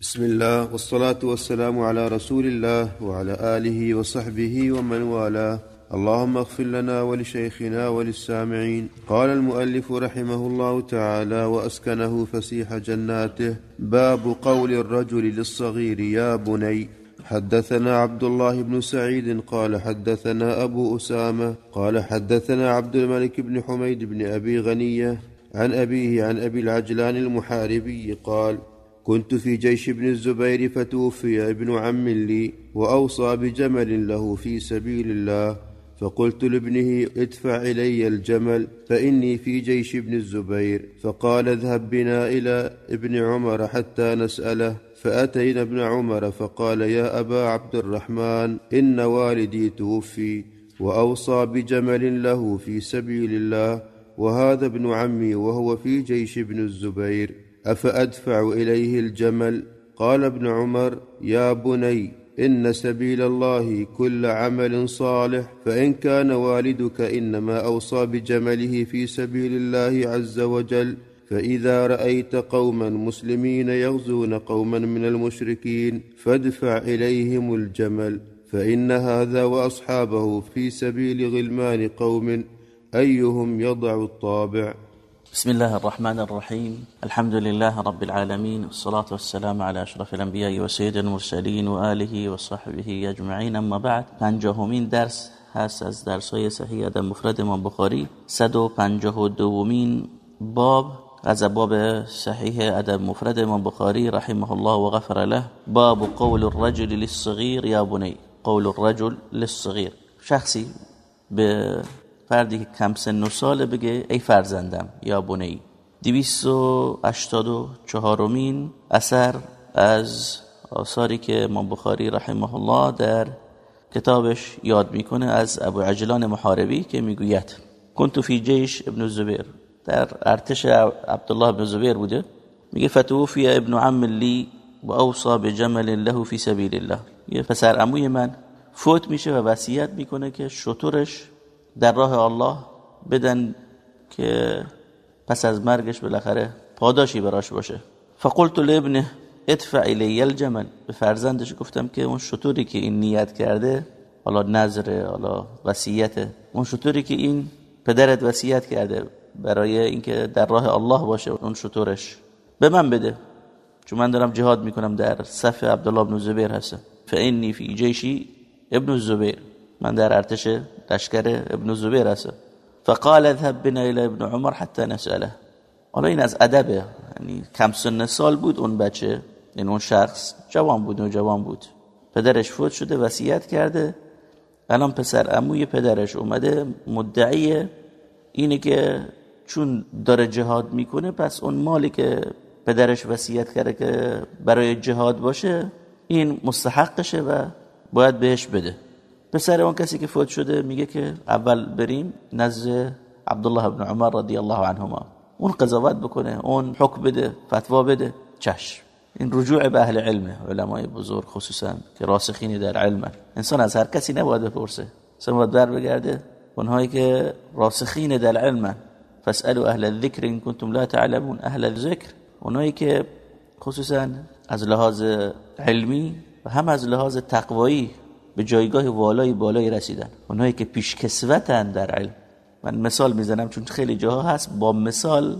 بسم الله والصلاة والسلام على رسول الله وعلى آله وصحبه ومن والاه. اللهم اغفر لنا ولشيخنا وللسامعين. قال المؤلف رحمه الله تعالى وأسكنه فسيح جناته. باب قول الرجل للصغير يا بني حدثنا عبد الله بن سعيد قال حدثنا أبو أسامة قال حدثنا عبد الملك بن حميد بن أبي غنية عن أبيه عن أبي العجلان المحاربي قال كنت في جيش ابن الزبير فتوفي ابن عم لي وأوصى بجمل له في سبيل الله فقلت لابنه ادفع إلي الجمل فإني في جيش ابن الزبير فقال اذهب بنا إلى ابن عمر حتى نسأله فأتينا ابن عمر فقال يا أبا عبد الرحمن إن والدي توفي وأوصى بجمل له في سبيل الله وهذا ابن عمي وهو في جيش ابن الزبير. أفأدفع إليه الجمل؟ قال ابن عمر يا بني إن سبيل الله كل عمل صالح فإن كان والدك إنما أوصى بجمله في سبيل الله عز وجل فإذا رأيت قوما مسلمين يغزون قوما من المشركين فادفع إليهم الجمل. فإن هذا وأصحابه في سبيل غلمان قوم أيهم يضع الطابع؟ بسم الله الرحمن الرحيم الحمد لله رب العالمين والصلاة والسلام على أشرف الأنبياء وسيد المرسلين وآله وصحبه أجمعين أما بعد پنجاهمین درس هست از درس های صحیح ادب مفرد امام بخاری 152 باب از باب صحیح ادب مفرد امام بخاری رحمه الله وغفر له باب قول الرجل للصغير يا بني قول الرجل للصغير شخصی به فردی که کم سن و ساله بگه ای فرزندم یا بنی. دیویست و اشتاد و چهارمین اثر از آثاری که امام بخاری رحمه الله در کتابش یاد می‌کنه از ابو عجلان محاربی که می‌گوید کنتو فی جیش ابن زبیر. در ارتش عبدالله ابن زبیر بوده. میگه فتوفی ابن عم لی و اوصا بجمل له فی سبیل الله. یه پسر عموی من فوت میشه و وصیت می‌کنه که شطورش در راه الله بدن که پس از مرگش بالاخره پاداشی براش باشه. فقلت لابنه ادفع الی الجمل. به فرزندش گفتم که اون شطوری که این نیت کرده حالا نظره حالا وصیت اون شطوری که این پدرت وصیت کرده برای اینکه در راه الله باشه اون شطورش به من بده. چون من دارم جهاد می‌کنم در صف عبدالله بن زبیر هستم. فانی فی جیشی ابن الزبیر من در ارتش لشکر ابن زبیر هستم فقال اذهب بنا الى ابن عمر حتى نسأله. حالا این از ادبه. یعنی کم سن سال بود اون بچه. این اون شخص جوان بود و جوان بود. پدرش فوت شده وصیت کرده. الان پسر عموی پدرش اومده. مدعی اینه که چون داره جهاد می‌کنه پس اون مالی که پدرش وصیت کرده که برای جهاد باشه این مستحقشه و باید بهش بده. پسر اون کسی که فوت شده میگه که اول بریم نزد عبدالله ابن عمر رضی الله عنهما. اون قضاوت بکنه اون حکم بده فتوا بده. چشم. این رجوع به اهل علمه علمای بزرگ خصوصا که راسخین در علم انسان از هر کسی نباید بپرسه. انسان باید بر بگرده. اونهایی که راسخین در علم فاسالوا اهل الذکر ان کنتم لا تعلمون. اهل الذکر. اونهایی که خصوصا از لحاظ علمی و هم از لحاظ تقوایی به جایگاه والای بالایی رسیدن. اونهایی که پیشکسوتن در علم. من مثال می‌زنم چون خیلی جاها هست با مثال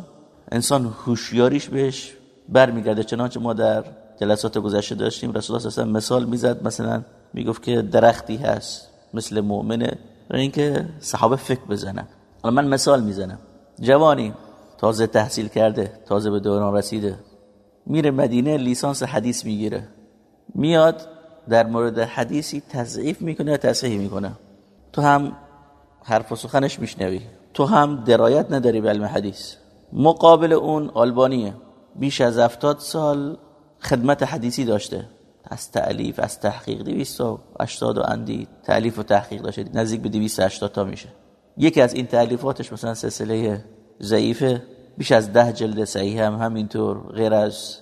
انسان هوشیاریش بهش برمیگرده. چنانچه ما در جلسات گذشته داشتیم رسول الله صلی مثال می‌زد مثلا می‌گفت که درختی هست مثل مؤمنه برای اینکه صحابه فکر بزنن. حالا من مثال می‌زنم. جوانی تازه تحصیل کرده تازه به دوران رسیده. میره مدینه لیسانس حدیث می‌گیره. میاد در مورد حدیثی تضعیف می‌کنه تصحیح می‌کنه؟ تو هم حرف و سخنش میشنوی. تو هم درایت نداری به علم حدیث. مقابل اون آلبانیه. بیش از افتاد سال خدمت حدیثی داشته. از تعلیف از تحقیق 280 و اندی تعلیف و تحقیق داشته. نزدیک به 280 تا میشه. یکی از این تعلیفاتش مثلا سلسله ضعیفه. بیش از ده جلد صحیح هم همینطور. غیر از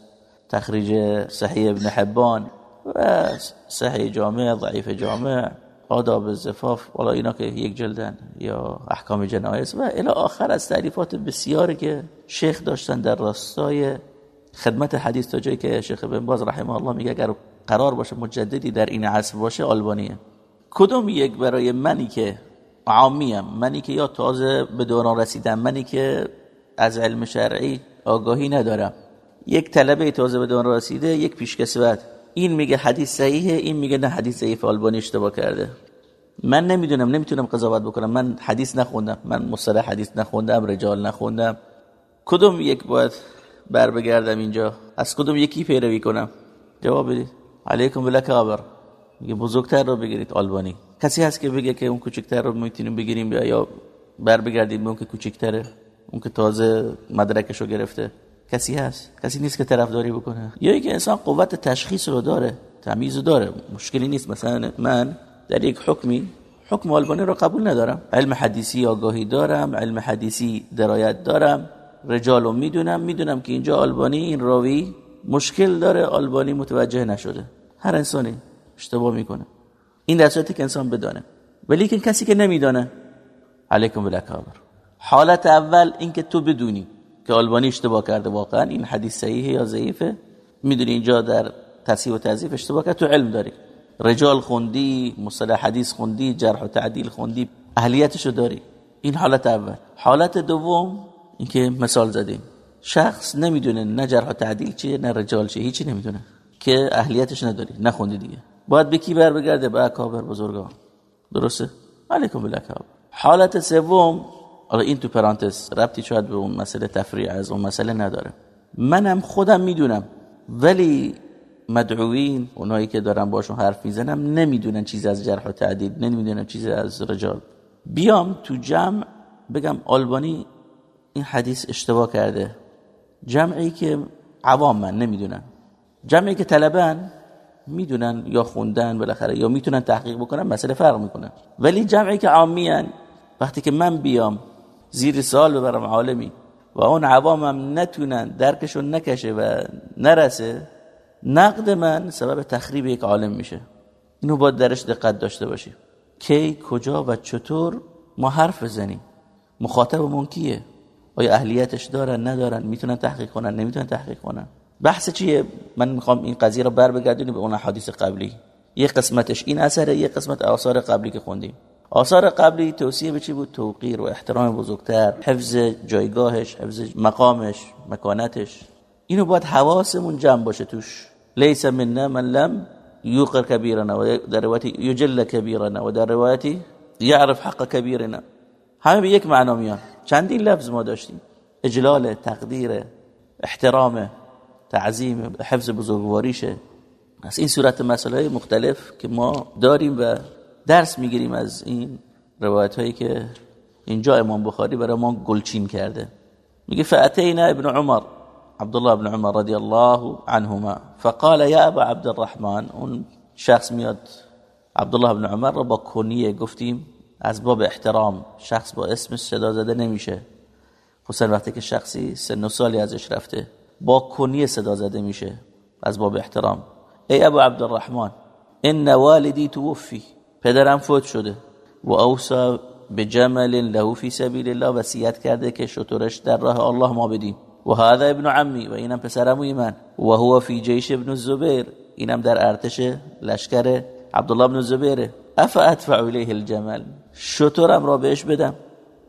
تخریج صحیح ابن حبان. و صحیح جامع ضعیف جامع آداب زفاف. والا اینا که یک جلدن یا احکام جنایز و الی آخر از تعریفات بسیاری که شیخ داشتن در راستای خدمت حدیث تا جایی که شیخ بن باز رحمه الله میگه اگر قرار باشه مجددی در این عصر باشه آلبانیه. کدوم یک برای منی که عامیم؟ منی که یا تازه به دوران رسیدم منی که از علم شرعی آگاهی ندارم. یک طلبه تازه به دوران رسیده یک پیشکسوت. این میگه حدیث صحیحه این میگه نه حدیث ضعیف آلبانی اشتباه کرده. من نمی‌دونم نمی‌تونم قضاوت بکنم. من حدیث نخوندم من مصطلح حدیث نخوندم رجال نخوندم. کدوم یک باید بر بگردم اینجا؟ از کدوم یکی پیروی کنم؟ جواب بدید. علیکم بالکابر میگه بزرگتر رو بگیرید آلبانی. کسی هست که بگه که اون کوچکتر رو می‌تونیم بگیریم یا بر بگردید به اون که کوچکتره؟ اون که تازه مدرکش رو گرفته. کسی هست؟ کسی نیست که طرفداری بکنه. یا اینکه انسان قوت تشخیص رو داره تمیز داره. مشکلی نیست. مثلا من در یک حکمی حکم آلبانی رو قبول ندارم. علم حدیثی آگاهی دارم علم حدیثی درایت دارم. رجال رو می‌دونم می‌دونم که اینجا آلبانی این راوی مشکل داره آلبانی متوجه نشده. هر انسانی اشتباه می‌کنه. این در صورتی که انسان بدانه. ولی کسی که نمیدانه. علیکم بالاکابر حالت اول اینکه تو بدونی. که آلبانی اشتباه کرده واقعا این حدیث صحیحه یا ضعیفه؟ می‌دونی اینجا در تصحیح و تضعیف اشتباه کرده تو علم داری. رجال خوندی مصطلح حدیث خوندی جرح و تعدیل خوندی اهلیتشو داری. این حالت اول. حالت دوم اینکه مثال زدیم. شخص نمی‌دونه نه جرح و تعدیل چیه نه رجال چیه هیچی نمی‌دونه. که اهلیتش نداری نخوندی دیگه. باید به کی بر بگرده به اکابر بزرگان. درسته؟ علیکم بالاکابر حالت سوم حالا این تو پرانتز ربطی شاید به اون مسئله تفریع از اون مسئله نداره. منم خودم می‌دونم ولی مدعوین اونایی که دارن باشون حرف می‌زنم نمی‌دونن چیزی از جرح و تعدیل نمی‌دونن چیزی از رجال. بیام تو جمع بگم آلبانی این حدیث اشتباه کرده. جمعی که عوام من نمی‌دونن. جمعی که طلبن می‌دونن یا خوندن بالاخره یا می‌تونن تحقیق بکنن مسئله فرق می‌کنن ولی جمعی که عامیان وقتی که من بیام زیر سال ببرم عالمی. و اون عوامم نتونن درکشون نکشه و نرسه نقد من سبب تخریب یک عالم میشه. اینو باید درش دقت داشته باشی. کی کجا و چطور ما حرف بزنیم؟ مخاطبمون کیه؟ آیا اهلیتش دارن ندارن؟ می‌تونن تحقیق کنن نمی‌تونن تحقیق کنن؟ بحث چیه؟ من می‌خوام این قضیه رو بر بگردونیم به اون حدیث قبلی. یه قسمتش این اثره یه قسمت آثار قبلی که خوندیم. آثار قبلی توصیه به چی بود؟ توقیر و احترام بزرگتر حفظ جایگاهش حفظ مقامش مکانتش. اینو باید حواسمون جمع باشه توش. لیس منا من لم یوقر کبیرنا و در روایتی یجل کبیرنا و در روایتی یعرف حق کبیرنا. همه به یک معنا میان. چندین لفظ ما داشتیم. اجلال تقدیر احترام تعظیم حفظ بزرگواریشه. از این صورت مسئله مختلف که ما داریم و درس می‌گیریم از این روایت هایی که اینجا امام بخاری برای ما گلچین کرده. میگه فاتینا ابن عمر عبدالله ابن عمر رضی الله عنهما فقال یا ابا عبد الرحمن اون شخص میاد عبدالله ابن عمر رو با کنیه گفتیم از باب احترام شخص با اسمش صدا زده نمیشه. خصوصا وقتی که شخصی سن و سالی ازش رفته با کنیه صدا زده میشه از باب احترام. ای ابو عبد الرحمن ان والدی توفی. پدرم فوت شده. و اوصا به جمل له فی سبیل الله وصیت کرده که شطورش در راه الله ما بدیم. و هذا ابن عمی و اینم پسرموی من. و هو فی جیش ابن الزبیر. اینم در ارتش لشکر عبدالله ابن الزبیر. اف ادفع الیه الجمل؟ شطورم را بهش بدم.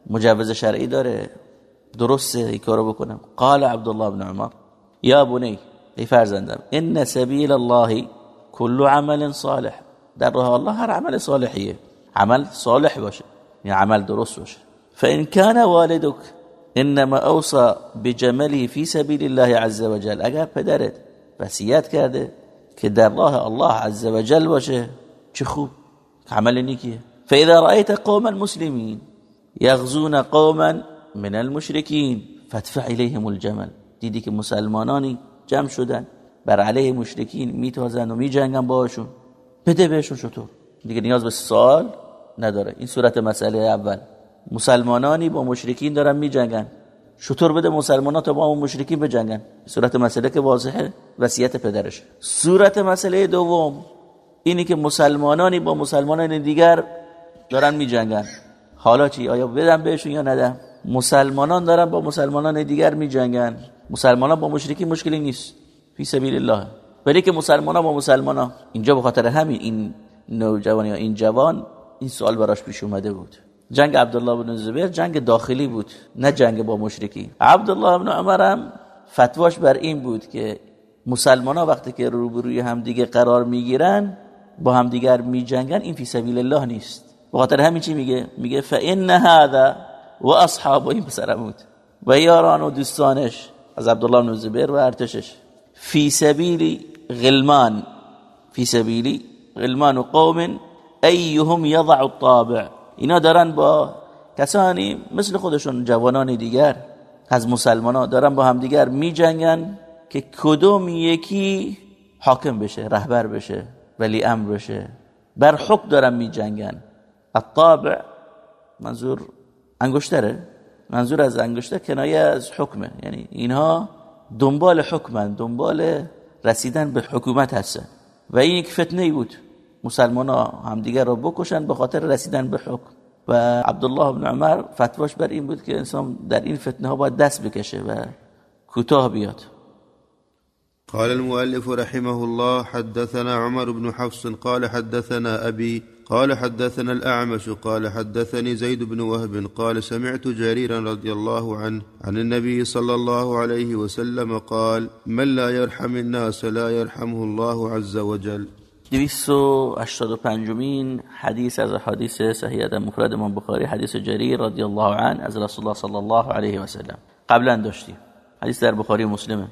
مجوز شرعی داره. درسته ای کارو بکنم. قال عبدالله ابن عمر. یا بنی ای فرزندم ان سبیل الله كل عمل صالح. در راه الله هر عمل صالحیه. عمل صالح باشه یعنی عمل درست باشه. فان كان والدك انما اوصى بجمله في سبيل الله عز وجل اگر پدرت وصیت کرده که در راه الله عز وجل باشه چه خوب عمل نیکیه. فاذا رايت قوما مسلمين يغزون قوما من المشركين فادفع اليهم الجمل. دیدی که مسلمانانی جمع شدن بر علیه مشرکین میتازن و میجنگن باهاشون. بده بهشون چطور دیگه نیاز به سوال نداره. این صورت مسئله اول. مسلمانانی با مشرکین دارن میجنگن. شطور بده مسلمانان تا با اون مشرکین بجنگن. صورت مسئله که واضحه وصیت پدرش صورت مسئله دوم اینی که مسلمانانی با مسلمانان دیگر دارن میجنگن. حالا چی؟ آیا بدم بهشون یا ندم؟ مسلمانان دارن با مسلمانان دیگر میجنگن. مسلمان ها با مشرکی مشکلی نیست. فی سبیل الله. ولی که مسلمان ها با مسلمان ها اینجا به خاطر همین این نوجوان یا این جوان این سوال براش پیش اومده بود. جنگ عبدالله بن زبیر جنگ داخلی بود نه جنگ با مشرکی عبدالله بن عمر هم فتواش بر این بود که مسلمان ها وقتی که روبروی همدیگه قرار می‌گیرن با همدیگر میجنگن این فی سبیل الله نیست. به خاطر همین چی میگه؟ میگه فان هذا و اصحاب این پسرمود و یاران و دوستانش از عبدالله بن زبیر و ارتشش. فی سبیل غلمان فی سبیل غلمان قوم ایهم یضع الطابع. اینا دارن با کسانی مثل خودشون جوانان دیگر. از مسلمان ها دارن با همدیگر می جنگن که کدوم یکی حاکم بشه رهبر بشه ولی امر بشه. بر حکم دارن می جنگن الطابع منظور انگشتره. منظور از انگشتر کنایه از حکمه. یعنی اینها دنبال حکمن دنبال رسیدن به حکومت هستن. و این یک فتنه بود. مسلمان ها همدیگر را بکشن به خاطر رسیدن به حکم. و عبدالله بن عمر فتواش بر این بود که انسان در این فتنه ها باید دست بکشه و کوتاه بیاد. قال المؤلف رحمه الله حدثنا عمر بن حفص قال حدثنا أبي قال حدثنا الأعمش قال حدثني زيد بن وهب قال سمعت جريرا رضي الله عنه عن النبي صلى الله عليه وسلم قال من لا يرحم الناس لا يرحمه الله عز وجل. پنجمین حدیث از حدیث صحیح مفرد من بخاری حدیث جریر رضی الله عنه از رسول الله صلی الله علیه و سلم قبلا داشتیم. حدیث در بخاری مسلمه.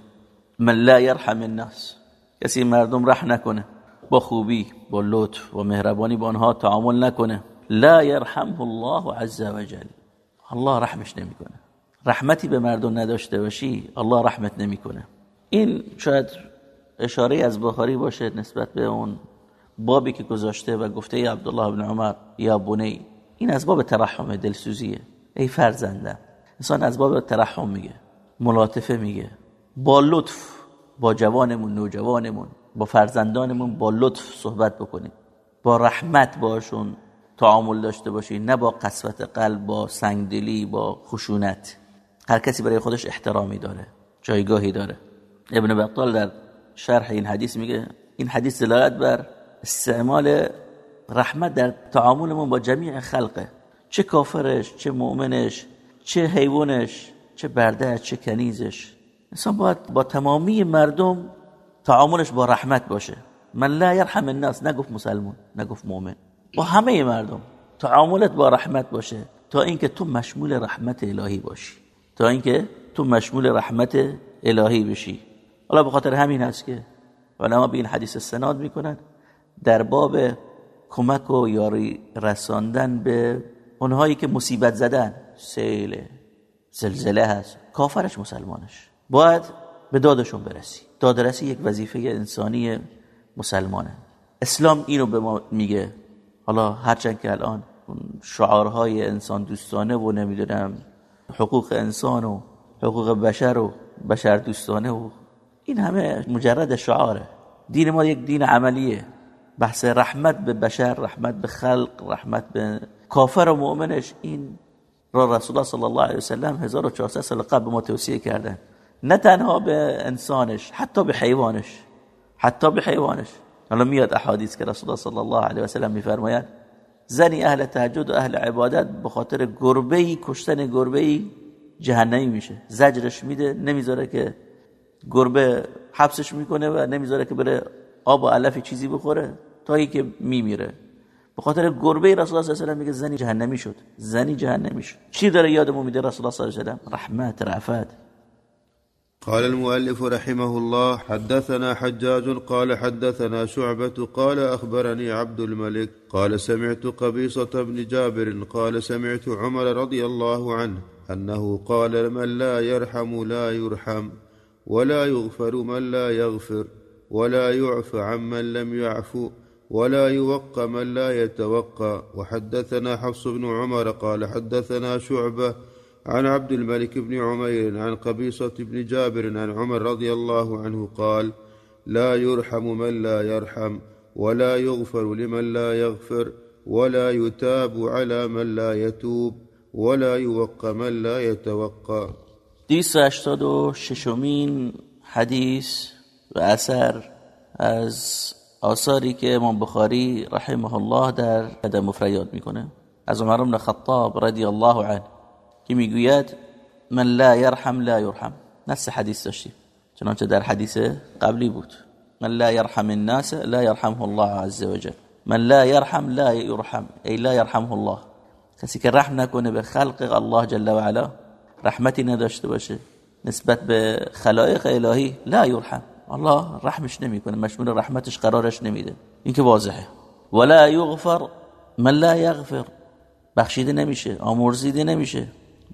من لا يرحم الناس. کسی مردم رح نکنه. با خوبی با لطف و مهربانی با آنها تعامل نکنه. لا يرحمه الله عز وجل الله رحمش نمی‌کنه. رحمتی به مردم نداشته باشی الله رحمت نمی‌کنه. این شاید اشاره از بخاری باشه نسبت به اون بابی که گذاشته و گفته ای عبدالله بن عمر یا بنی این از باب ترحم دلسوزیه. ای فرزنده انسان از باب ترحم میگه ملاطفه میگه. با لطف با جوانمون نوجوانمون با فرزندانمون با لطف صحبت بکنیم. با رحمت باشون تعامل داشته باشی نه با قسوت قلب با سنگدلی با خشونت. هر کسی برای خودش احترامی داره جایگاهی داره. ابن بطال در شرح این حدیث میگه این حدیث دلالت بر استعمال رحمت در تعاملمون با جمیع خلقه. چه کافرش چه مؤمنش چه حیوانش چه برده چه کنیزش. انسان باید با تمامی مردم تعاملش با رحمت باشه. من لا یرحم الناس نگفت مسلمون نگفت مؤمن. با همه مردم تعاملت با رحمت باشه تا اینکه تو مشمول رحمت الهی باشی. تا اینکه تو مشمول رحمت الهی بشی. حالا به خاطر همین هست که علما به این حدیث استناد می‌کنن. در باب کمک و یاری رساندن به اونهایی که مصیبت زدن. سیل زلزله هست. کافرش مسلمانش. باید به دادشون برسی. دادرسی یک وظیفه انسانی مسلمانه. اسلام اینو به ما میگه. حالا هرچند که الان شعارهای انسان دوستانه و نمی‌دونم حقوق انسان و حقوق بشر و بشر دوستانه و این همه مجرد شعاره. دین ما یک دین عملیه. بحث رحمت به بشر رحمت به خلق رحمت به کافر و مؤمنش این را رسول الله صلی الله علیه وسلم 1400 سال قبل ما توصیه کردن. نه تنها به انسانش حتی به حیوانش حتی به حیوانش. حالا میاد احادیث که رسول الله صلی الله علیه و سلم میفرمایند زنی اهل تهجد و اهل عبادت به خاطر گربه ای کشتن گربه ای جهنمی میشه. زجرش میده نمی‌ذاره که گربه حبسش می‌کنه و نمی‌ذاره که بره آب و علف چیزی بخوره تا که میمیره. به خاطر گربه رسول الله صلی الله علیه و میگه زنی جهنمی شد زنی جهنمی شد. چی داره یادمون میده رسول الله صلی الله علیه و رحمت رعفت. قال المؤلف رحمه الله حدثنا حجاج قال حدثنا شعبة قال أخبرني عبد الملك قال سمعت قبيصة بن جابر قال سمعت عمر رضي الله عنه أنه قال من لا يرحم لا يرحم ولا يغفر من لا يغفر ولا يعفى عمن لم يعفو ولا يوقى من لا يتوقى. وحدثنا حفص بن عمر قال حدثنا شعبة عن عبد الملك بن عمير عن قبيصة بن جابر عن عمر رضي الله عنه قال لا يرحم من لا يرحم ولا يغفر لمن لا يغفر ولا يتاب على من لا يتوب ولا يوقى من لا يتوقى. 286 مین حدیث و اثر از آثاری که امام بخاری رحمه الله در ادب مفریاد میکنه. از عمر بن خطاب رضی الله عنه. که می‌گوید من لا يرحم لا يرحم نفس حدیث داشتیم. چنانچه در حدیث قبلی بود. من لا يرحم الناس لا يرحمه الله عز وجل من لا يرحم لا يرحم ای لا يرحمه الله. کسی که رحم نکنه به خلق الله جل و علا رحمتی نداشته باشه. نسبت به خلائق الهی لا يرحم الله رحمش نمی‌کنه. مشمول رحمتش قرارش نمیده. این که واضحه. ولا یغفر من لا یغفر. بخشیده نمیشه آمرزیده نمیشه.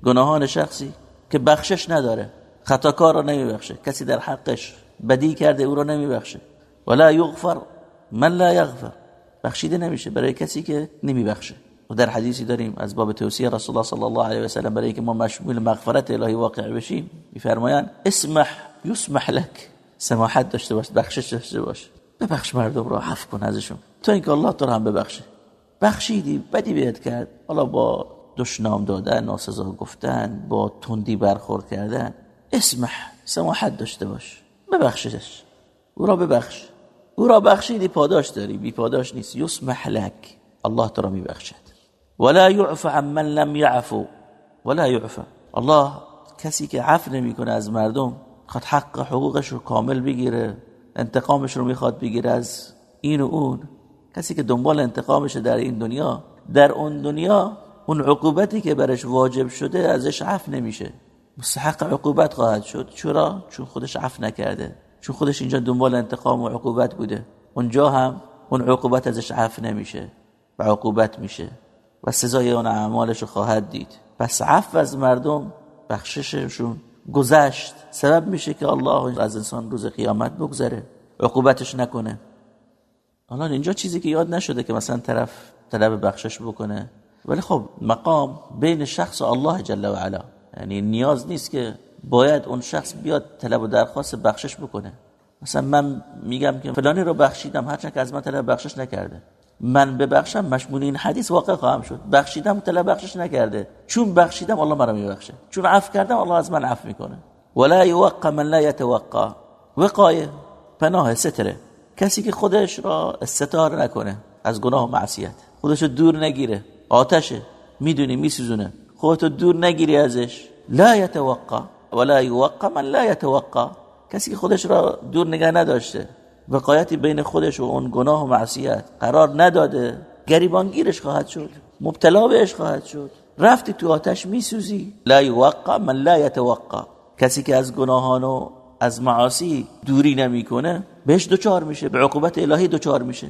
گناهان شخصی که بخشش نداره. خطاکار رو نمیبخشه. کسی در حقش بدی کرده او رو نمیبخشه. ولا یغفر. من لا یغفر. بخشیده نمیشه برای کسی که نمیبخشه. و در حدیثی داریم از باب توصیه رسول الله صلی الله علیه و سلم برای که ما مشمول مغفرت الهی واقع بشیم میفرمایند اسمح یسمح لك سماحت داشته باش بخشش داشته باش. ببخش مردم رو عفو کن ازشون. تو اینکه الله تو هم ببخشه. بخشیدی بدی بهت کرد. حالا با دشنام دادن ناسزا گفتن با تندی برخورد کردن. اسمح سماحت داشته باش. ببخشش او را ببخش. او را بخشیدی پاداش داری. بی پاداش نیست. یسمح لک. الله تو را میبخشد. ولا يعفى عن من لم يعفو ولا يعفى الله کسی که عفو نمی‌کنه از مردم خود حق حقوقش رو کامل بگیره انتقامش رو می‌خواد بگیره از این و اون. کسی که دنبال انتقامش در این دنیا در اون دنیا اون عقوبتی که برش واجب شده ازش عفو نمیشه. مستحق عقوبت خواهد شد. چرا؟ چون خودش عفو نکرده. چون خودش اینجا دنبال انتقام و عقوبت بوده. اونجا هم اون عقوبت ازش عفو نمیشه و عقوبت میشه و سزای اون اعمالش خواهد دید. پس عفو از مردم بخشششون گذشت. سبب میشه که الله از انسان روز قیامت بگذره. عقوبتش نکنه. حالا اینجا چیزی که یاد نشده که مثلا طرف طلب بخشش بکنه. ولی خب مقام بین شخص و الله جل و علا. یعنی نیاز نیست که باید اون شخص بیاد طلب و درخواست بخشش بکنه. مثلا من میگم که فلانی رو بخشیدم هرچند که از من طلب بخشش نکرده. من ببخشم مشمول این حدیث واقع خواهم شد. بخشیدم طلب بخشش نکرده. چون بخشیدم الله مرا میبخشه. چون عفو کردم الله از من عفو می‌کنه. ولا یوقع من لا یتوقع. وقایه پناه ستره. کسی که خودش را استتار نکنه از گناه و معصیت. خودش دور نگیره. آتشه می‌دونی میسوزونه. خودتو دور نگیری ازش. لا یتوقع ولا یوقع من لا یتوقع. کسی که خودش را دور نگه نداشته. وقایتی بین خودش و اون گناه و معصیت قرار نداده. گریبانگیرش خواهد شد. مبتلا بهش خواهد شد. رفتی تو آتش میسوزی. لا یوقع من لا یتوقع. کسی که از گناهان و از معاصی دوری نمی‌کنه بهش دوچار میشه به عقوبت الهی دوچار میشه.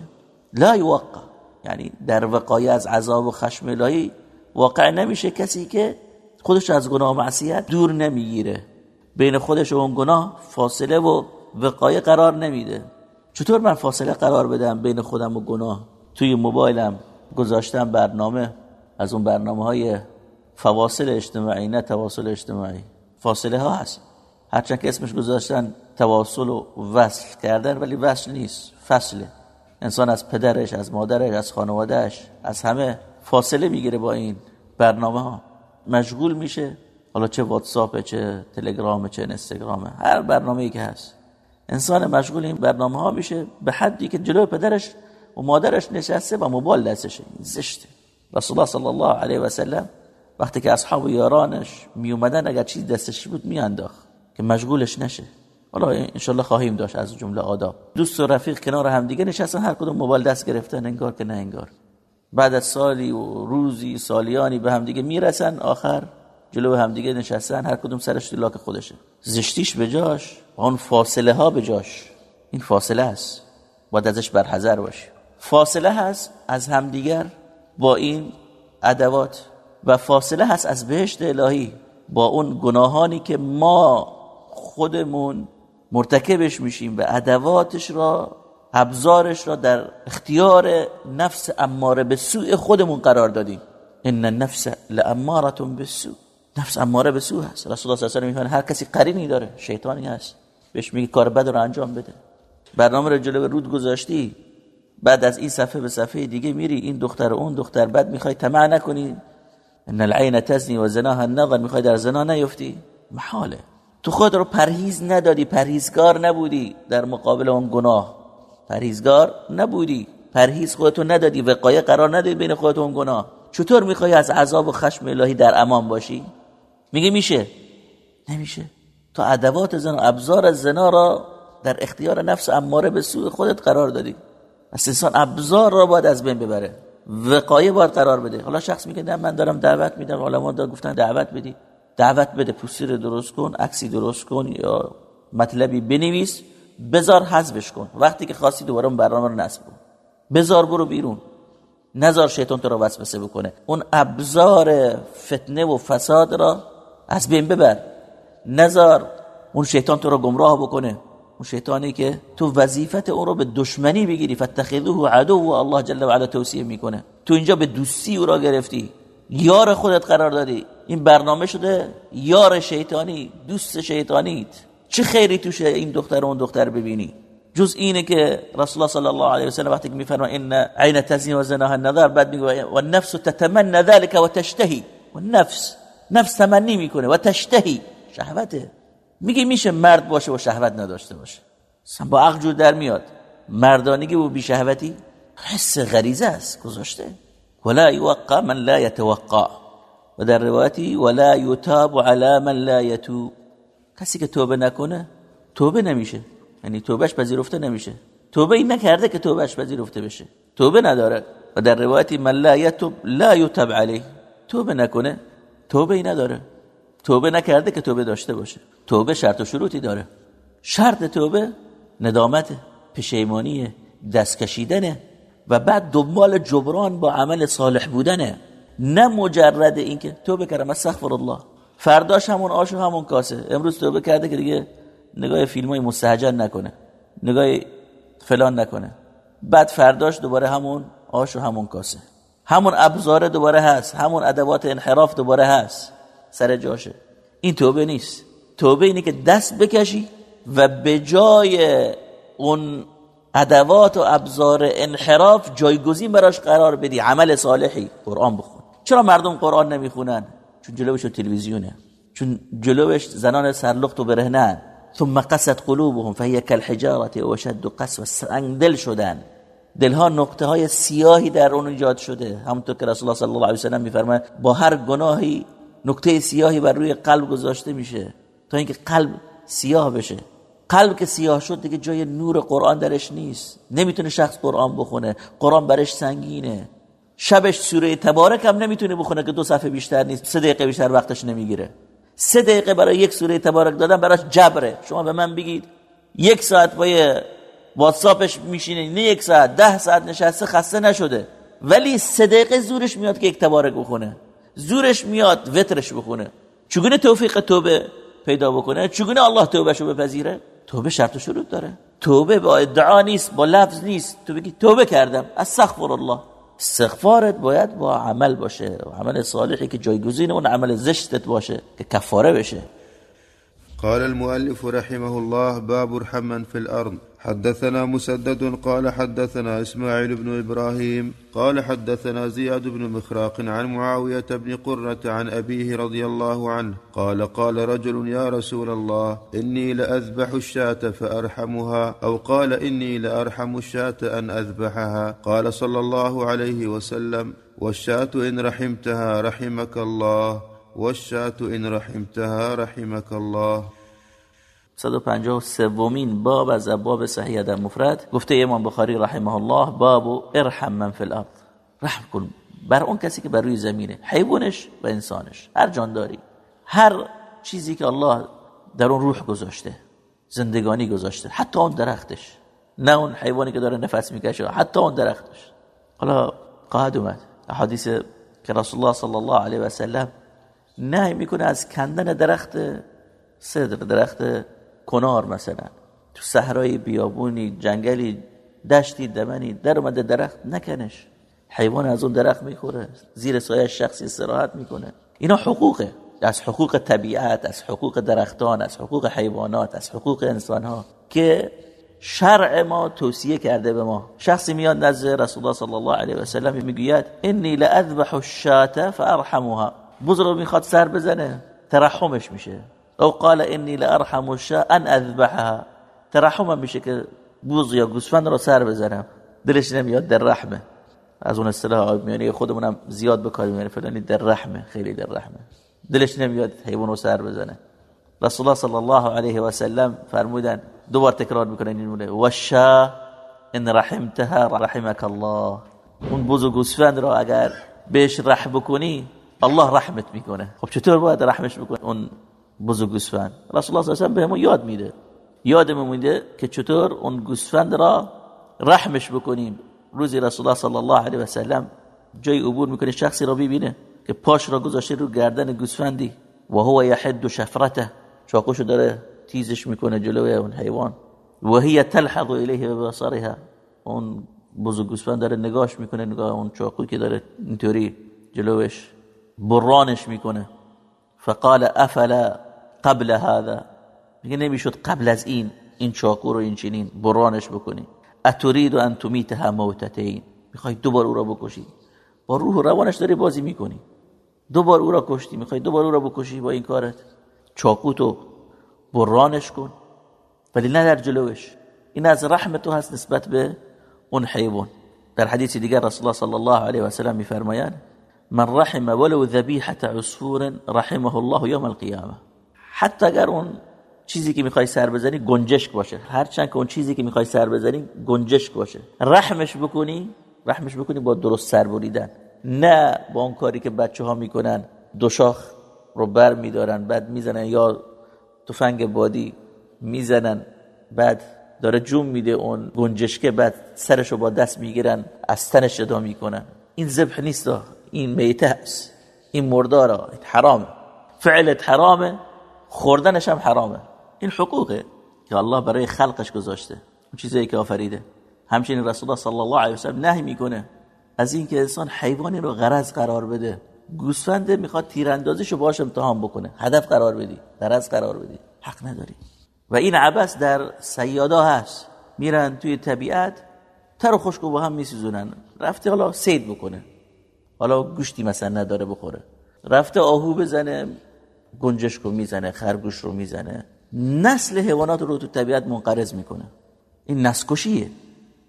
لا یوقع. یعنی در وقایه از عذاب و خشم الهی واقع نمیشه کسی که خودش از گناه و معصیت دور نمی‌گیره. بین خودش و اون گناه فاصله و وقایه قرار نمیده. چطور من فاصله قرار بدم بین خودم و گناه؟ توی موبایلم گذاشتم برنامه از اون برنامه های فواصل اجتماعی نه تواصل اجتماعی. فاصله ها هست. هرچند که اسمش گذاشتن تواصل و وصل کردن ولی وصل نیست فصله. انسان از پدرش از مادرش از خانوادهش از همه فاصله می‌گیره با این برنامه ها. مشغول میشه. حالا چه واتساپ چه تلگرام چه اینستاگرام هر برنامه‌ای که هست. انسان مشغول این برنامه ها میشه به حدی که جلو پدرش و مادرش نشسته و موبایل دستشه زشته. رسول الله صلی الله علیه و سلم وقتی که اصحاب و یارانش می اومدن اگر چیزی دستش بود میانداخت که مشغولش نشه. حالا انشالله خواهیم داشت از جمله آداب. دوست و رفیق کنار هم دیگه نشستن هر کدوم موبایل دست گرفتن انگار که نه انگار. بعد از سالی و روزی سالیانی به هم دیگه می‌رسن آخر جلو هم دیگه نشستن هر کدوم سرش تو لاک خودشه. زشتیش به جاش اون فاصله ها به جاش. این فاصله است. باید ازش برحذر باشی. فاصله هست از همدیگر با این ادوات و فاصله هست از بهشت الهی با اون گناهانی که ما خودمون مرتکبش میشیم و ادواتش را ابزارش را در اختیار نفس اماره به سوء خودمون قرار دادیم. ان النفس لاماره بالسوء. نفس اماره به سوء هست. رسول الله صلی الله علیه و هر کسی قرینی داره شیطانی هست بهش میگه کار بد رو انجام بده. برنامه رو جلو رود گذاشتی بعد از این صفحه به صفحه دیگه میری این دختر اون دختر بد می‌خوای طمع نکنی. ان العین تزنی و زناها النظر می‌خوای در زنا نیفتی؟ محاله. تو خود رو پرهیز ندادی پرهیزگار نبودی. در مقابل اون گناه. پرهیزگار نبودی. پرهیز خودتو ندادی وقایه قرار ندادی بین خودت اون گناه. چطور می‌خوای از عذاب و خشم الهی در امان باشی؟ میگه میشه. نمیشه. تو ادوات زنا ابزار زنا را در اختیار نفس اماره به سوی خودت قرار دادی. پس انسان ابزار را باید از بین ببره. وقایه باید قرار بده. حالا شخص میگه من دارم دعوت میدم. علما گفتن دعوت بدی. دعوت بده پوستر درست کن عکسی درست کن یا مطلبی بنویس بزار حذفش کن. وقتی که خواستی دوباره اون برنامه رو نصب کن. بزار برو بیرون. نزار شیطان تو رو وسوسه بکنه. اون ابزار فتنه و فساد را از بین ببر. نزار اون شیطان تو رو گمراه بکنه. اون شیطانی که تو وظیفت اون رو به دشمنی بگیری. فتخذوه عدو و الله جل و علا توصیه می‌کنه. تو اینجا به دوستی او را گرفتی. یار خودت قرار دادی. این برنامه شده یار شیطانی دوست شیطانیت. چه خیری توشه این دختر و اون دختر ببینی؟ جز اینه که رسول الله صلی الله علیه و سلم وقتی میفرما ان عین تزنی و زناها النظر بعد میگه و النفس تتمنى ذلك و تشتهی. و نفس نفس تمنی می‌کنه و تشتهی. شهوته. میگه میشه مرد باشه و شهوت نداشته باشه. با عقل جور در میاد. مردانگی و بی شهوتی حس غریزه است گذاشته. ولا یوقع من لا يتوقع. و در روایتی ولا یتاب على من لا یتوب کسی که توبه نکنه توبه نمیشه. یعنی توبهش پذیرفته نمیشه. توبه این نکرده که توبهش پذیرفته بشه. توبه نداره. و در روایتی من لا یتوب لا یتب علیه. توبه نکنه توبه ای نداره. توبه نکرده که توبه داشته باشه. توبه شرط و شروطی داره. شرط توبه ندامت پشیمانیه دست کشیدنه و بعد دنبال جبران با عمل صالح بودنه. نه مجرد اینکه توبه کردم. استغفر الله فرداش همون آش و همون کاسه. امروز توبه کرده که دیگه نگاه فیلم های مستهجن نکنه. نگاه فلان نکنه. بعد فرداش دوباره همون آش و همون کاسه. همون ابزار دوباره هست. همون ادوات انحراف دوباره هست. سر جاشه. این توبه نیست. توبه اینه که دست بکشی و به جای اون ادوات و ابزار انحراف جایگزین براش قرار بدی. عمل صالحی. قرآن بخون. چرا مردم قرآن نمی‌خونن؟ چون جلوش تلویزیونه. چون جلوش زنان سرلخت و برهنن. ثم قست قلوبهم فهي كالحجاره و شد قسوه سنگ دل شدن. دلها نقطه های سیاهی در اون ایجاد شده. همونطور که رسول الله صلی الله علیه و سلم میفرماید با هر گناهی نقطه سیاهی بر روی قلب گذاشته میشه. تا اینکه قلب سیاه بشه. قلب که سیاه شد دیگه جای نور قرآن درش نیست. نمی‌تونه شخص قرآن بخونه. قرآن برش سنگینه. شبش سوره تبارک هم نمی‌تونه بخونه که دو صفحه بیشتر نیست سه دقیقه بیشتر وقتش نمی‌گیره. سه دقیقه برای یک سوره تبارک دادن براش جبره. شما به من بگید یک ساعت با واتساپش میشینه نه یک ساعت ده ساعت نشسته خسته نشده. ولی سه دقیقه زورش میاد که یک تبارک بخونه. زورش میاد وترش بخونه. چگونه توفیق توبه پیدا بکنه؟ چگونه الله توبهشو بپذیره؟ توبه شرط و شروط داره. توبه با ادعا نیست با لفظ نیست. تو بگی توبه کردم. استغفر الله. استغفارت باید با عمل باشه. عمل صالحی که جایگزین اون عمل زشتت باشه که کفاره بشه. قال المؤلف رحمه الله باب ارحم في الأرض حدثنا مسدد قال حدثنا إسماعيل بن إبراهيم قال حدثنا زياد بن مخراق عن معاوية بن قرة عن أبيه رضي الله عنه قال قال رجل يا رسول الله إني لأذبح الشاة فأرحمها أو قال إني لأرحم الشاة أن أذبحها قال صلى الله عليه وسلم والشاة إن رحمتها رحمك الله والشاة إن رحمتها رحمك الله 153 ومین باب از ابواب صحیح در مفرد. گفته امام بخاری رحمه الله باب ارحم من فی الارض. رحم کن. بر اون کسی که بر روی زمینه. حیوانش و انسانش. هر جانداری هر چیزی که الله در اون روح گذاشته. زندگانی گذاشته. حتی اون درختش. نه اون حیوانی که داره نفس می‌کشه. حتی اون درختش. حالا قاعد اومد. حدیث که رسول الله صلی الله علیه و سلم نهی می‌کنه از کندن درخت صدر درخت کنار مثلا. تو صحرای بیابونی جنگلی دشتی دمنی در اومده درخت نکنش. حیوان از اون درخت می‌خوره. زیر سایه شخصی استراحت می‌کنه. اینا حقوقه. از حقوق طبیعت از حقوق درختان از حقوق حیوانات از حقوق انسان ها که شرع ما توصیه کرده به ما. شخصی میاد نزد رسول الله صلی الله علیه و سلم می‌گوید انی لاذبح الشاة فارحمها بزرگ می‌خواد سر بزنه. ترحمش میشه. او قال انی لارحم الشاء ان اذبحها ترحم میشه که بوز یا گوسفند رو سر بزنم دلش نمیاد در رحمه. از اون اصطلاح میانی خودمونم زیاد بکاریم یعنی فلانی در رحمه خیلی در رحمه. دلش نمیاد حیوان رو سر بزنه. رسول الله صلی الله علیه و سلم فرمودن دوبار تکرار می‌کنن این مونه وشا ان رحمتها رحمك الله. اون بوز و گوسفند رو اگر بهش رحم بکنی الله رحمت می‌کنه. خب چطور باید رحمش بکنه اون و گوسفند. رسول الله صلی الله علیه و بهمون یاد میده. یادمون میده که چطور اون گوسفند را رحمش بکنیم. روزی رسول الله صلی الله علیه و سلم جای عبور می‌کنه شخصی را ببینه که پاش را گذاشته رو گردن گوسفندی. و هو یحد شفرته. چاقوشو داره تیزش می‌کنه جلوی اون حیوان. و هی تلحق الیه ببصرها اون بزرگ گوسفند داره نگاش می‌کنه نگاه اون چاقو که داره اینطوری جلوش برانش می‌کنه. فقال افلا قبل هذا. میگه نمی‌شد قبل از این این چاقو رو این چنین برانش بکنی. اترید ان تمیتها موتتین. می‌خوای دوبار او را بکشی. با روح و روانش داری بازی می‌کنی. دوبار او را کشتی. می‌خوای دوبار او را بکشی با این کارت. چاقو تو برانش کن. ولی نه در جلوش. این از رحم هست نسبت به اون حیوان. در حدیث دیگر رسول الله صلی الله علیه و سلم میفرمایند من رحم ولو ذبیحه عصفور رحمه الله یوم القیامه حتی اگر اون چیزی که می‌خوای سر بزنی گنجشک باشه. هرچند که اون چیزی که می‌خوای سر بزنی گنجشک باشه. رحمش بکنی رحمش بکنی با درست سر بریدن. نه با اون کاری که بچه ها می‌کنن. دو شاخ رو بر میدارن بعد می‌زنن یا تفنگ بادی می‌زنن بعد داره جون میده اون گنجشکه بعد سرشو با دست می‌گیرن از تنش جدا می‌کنن. این ذبح نیست این میته است. این مردارا حرامه. فعلت حرامه. خوردنش هم حرامه. این حقوقه که الله برای خلقش گذاشته. اون چیزایی که آفریده. همچنین رسول الله صلی الله علیه و سلم نهی می‌کنه. از اینکه انسان حیوانی رو غرض قرار بده. گوسفند می‌خواد تیراندازیشو باش امتحان بکنه. هدف قرار بدی. غرض قرار بدی. حق نداری. و این عبس در سیادا هست. میرن توی طبیعت تر و خشکو با هم میسوزونن. رفته حالا سید بکنه. حالا گوشتی مثلا نداره بخوره. رفته آهو بزنه. گنجشکو می‌زنه خرگوش رو می‌زنه. نسل حیوانات رو تو طبیعت منقرض می‌کنه. این نسکشیه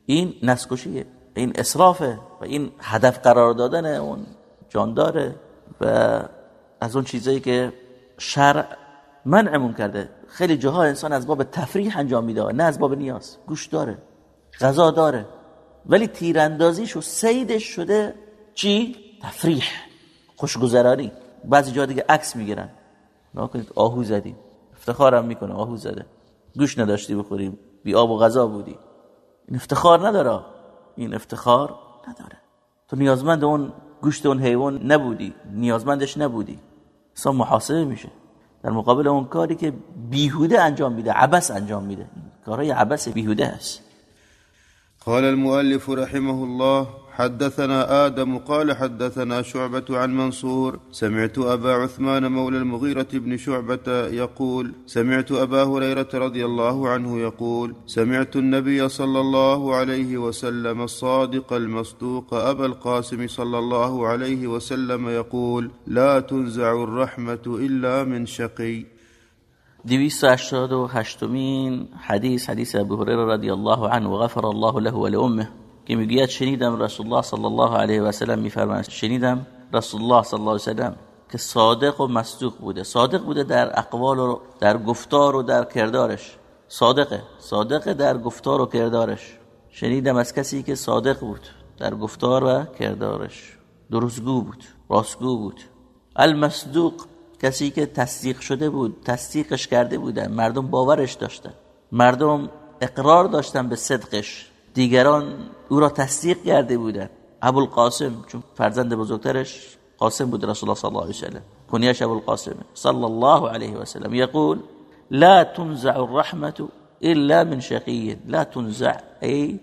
این نسکشیه این اصرافه و این هدف قرار دادن اون جانداره و از اون چیزایی که شرع منعمون کرده. خیلی جاها انسان از باب تفریح انجام میده نه از باب نیاز. گوش داره غذا داره. ولی تیراندازیش و سیدش شده چی؟ تفریح. خوشگذرانی. بعضی جا دیگه عکس می‌گیرن. نکنید آهو زدیم. افتخارم می‌کنه آهو زده. گوش نداشتی بخوریم بی آب و غذا بودی. این افتخار نداره. این افتخار نداره. تو نیازمند اون گوشت اون حیوان نبودی. نیازمندش نبودی. اصلا محاسبه میشه. در مقابل اون کاری که بیهوده انجام میده عبس انجام میده. کارهای عبس بیهوده است. قال المؤلف رحمه الله حدثنا آدم قال حدثنا شعبة عن منصور. سمعت أبا عثمان مولى المغيرة بن شعبة يقول سمعت أبا هريرة رضي الله عنه يقول سمعت النبي صلى الله عليه وسلم الصادق المصدوق أبا القاسم صلى الله عليه وسلم يقول لا تنزع الرحمة إلا من شقي. دویست و هشتمین حدیث حدیث ابو هریره رضی الله عنه غفر الله له و لأمه که می‌گوید شنیدم رسول الله صلی الله علیه و سلم میفرماید. شنیدم رسول الله صلی الله علیه و سلم که صادق و مصدوق بوده. صادق بوده در اقوال و در گفتار و در کردارش. صادقه. صادقه در گفتار و کردارش. شنیدم از کسی که صادق بود در گفتار و کردارش. درستگو بود. راستگو بود. المصدوق کسی که تصدیق شده بود تصدیقش کرده بودن. مردم باورش داشتن. مردم اقرار داشتن به صدقش. دیگران او را تصدیق کرده بودن ابوالقاسم چون فرزند بزرگترش قاسم بود رسول الله صلی الله علیه و سلم. کنیش ابوالقاسم صلی الله علیه و سلم. یقول لا تنزع الرحمه الا من شقی لا تنزع ای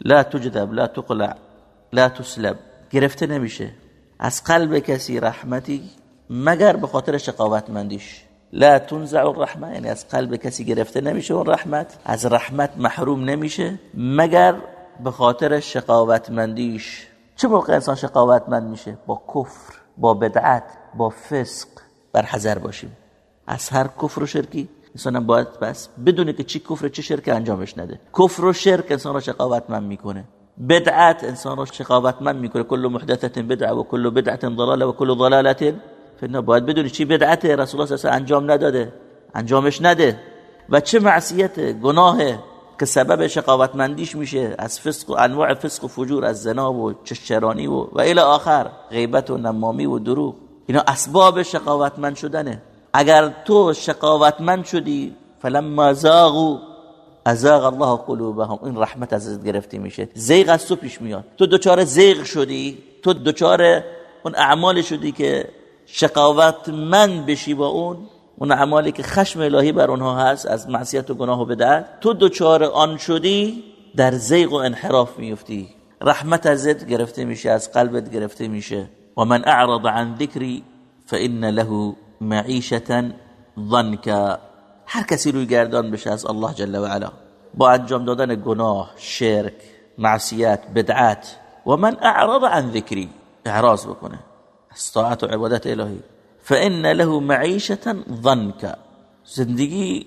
لا تجذب لا تقلع لا تسلب. گرفته نمیشه. از قلب کسی رحمتی مگر به خاطر شقاوتمندیش؟ لا تنزع الرحمه یعنی از قلب کسی گرفته نمیشه اون رحمت. از رحمت محروم نمیشه مگر به خاطر شقاوتمندیش. چه موقع انسان شقاوتمند میشه؟ با کفر با بدعت با فسق بر حذر باشیم. از هر کفر و شرکی انسان باید بس بدونه که چی کفر چی شرک انجامش نده. کفر و شرک انسان را شقاوتمند می‌کنه. بدعت انسان را شقاوتمند می‌کنه. کل محدثت بدعه و کل بدعت ضلاله و کل ضلالت فنا باید بدونی چی بدعت رسول الله صلی انجام نداده. انجامش نده. و چه معصیت گناه که سبب شقاوتمندیش میشه از فسق و انواع فسق و فجور از زنا و چشرانی و و الی آخر غیبت و نمامی و دروغ. اینا اسباب شقاوتمند شدنه. اگر تو شقاوتمند شدی فلما زاغو ازاغ الله قلوبهم. این رحمت از گرفته میشه. زیغ از تو پیش میاد. تو دوچار زیغ شدی. تو دوچار اون اعمال شدی که شقاوتمند بشی با اون اون اعمالی که خشم الهی بر اونها هست از معصیت و گناه و بدعت تو دوچار آن شدی در زیغ و انحراف میفتی. رحمت ازت گرفته میشه از قلبت گرفته میشه. و من اعرض عن ذکری فان له معیشتا ضنکا. هر کسی روی گردان بشه از الله جل و علا. با انجام دادن گناه شرک معصیت بدعت. و من اعرض عن ذکری اعراض بکنه. از و عبادت الهی. فان له معیشتا ضنکا. زندگی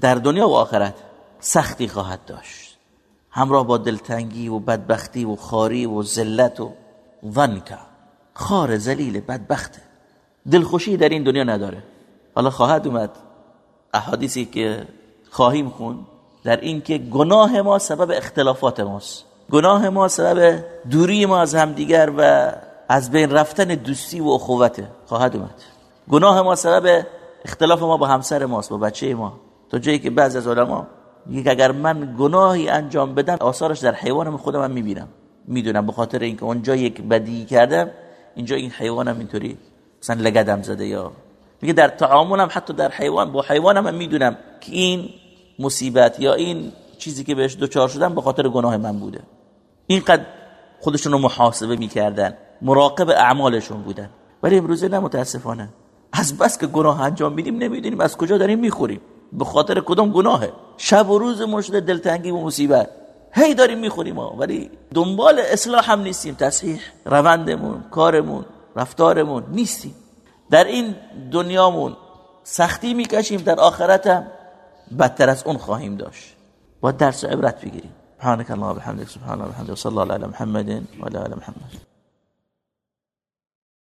در دنیا و آخرت سختی خواهد داشت. همراه با دلتنگی و بدبختی و خاری و ذلت و ضنکا. خار ذلیل بدبخته دلخوشی در این دنیا نداره. حالا خواهد اومد احادیثی که خواهیم خون در این که گناه ما سبب اختلافات ماست. گناه ما سبب دوری ما از همدیگر و از بین رفتن دوستی و اخوته خواهد اومد. گناه ما سبب اختلاف ما با همسر ماست با بچه ما. تو جایی که بعض از علما میگه اگر من گناهی انجام بدم آثارش در حیوانم خودم هم می‌بینم. می‌دونم به خاطر اینکه اونجا یک بدی کردم اینجا این حیوانم اینطوری مثلا لگدم زده یا میگه در تعاملم حتی در حیوان با حیوانم هم می‌دونم که این مصیبت یا این چیزی که بهش دوچار شدم به خاطر گناه من بوده. اینقدر خودشون رو محاسبه می‌کردن. مراقب اعمالشون بودن. ولی امروزه نه متاسفانه. از بس که گناه انجام میدیم نمی‌دونیم از کجا داریم می‌خوریم. به خاطر کدام گناهه؟ شب و روز شده دلتنگی و مصیبت. هی داریم می‌خوریم ولی دنبال اصلاح هم نیستیم. تصحیح روندمون کارمون رفتارمون نیستیم. در این دنیامون سختی می‌کشیم در آخرت هم بدتر از اون خواهیم داشت. با درس عبرت بگیریم. سبحانك الله وبحمدك سبحان الله وبحمده وصلى الله على محمد وعلى آل محمد.